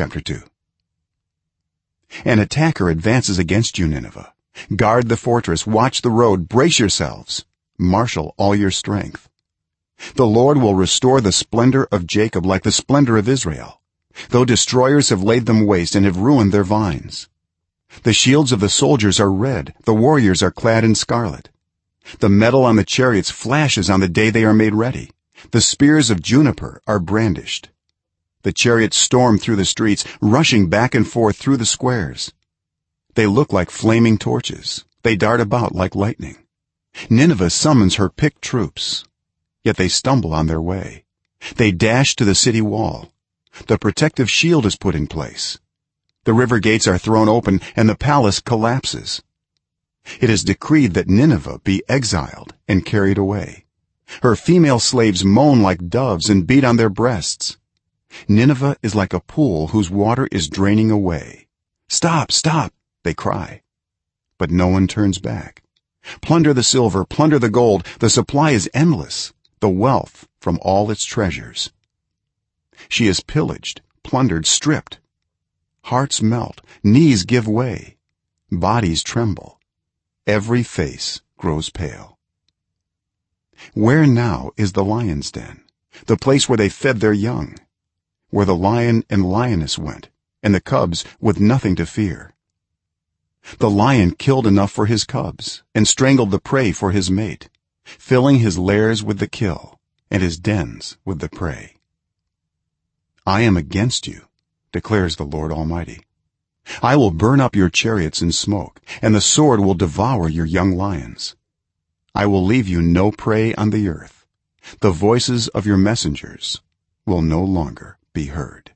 chapter 2 an attacker advances against you nineveh. Guard the fortress watch the road brace yourselves. Marshal all your strength. The lord will restore the splendor of jacob like the splendor of israel. Though destroyers have laid them waste and have ruined their vines. The shields of the soldiers are red the warriors are clad in scarlet. The metal on the chariots flashes on the day they are made ready. The spears of juniper are brandished the chariots storm through the streets rushing back and forth through the squares. They look like flaming torches. They dart about like lightning. Nineveh summons her picked troops. Yet they stumble on their way. They dash to the city wall. The protective shield is put in place. The river gates are thrown open and the palace collapses. It is decreed that nineveh be exiled and carried away. Her female slaves moan like doves and beat on their breasts nineveh is like a pool whose water is draining away. Stop stop they cry. But no one turns back. Plunder the silver plunder the gold. The supply is endless. The wealth from all its treasures. She is pillaged plundered stripped. Hearts melt knees give way. Bodies tremble. Every face grows pale. Where now is the lion's den? The place where they fed their young where the lion and lioness went and the cubs with nothing to fear. The lion killed enough for his cubs and strangled the prey for his mate filling his lairs with the kill and his dens with the prey. I am against you declares the lord almighty. I will burn up your chariots in smoke and the sword will devour your young lions. I will leave you no prey on the earth. The voices of your messengers will no longer be heard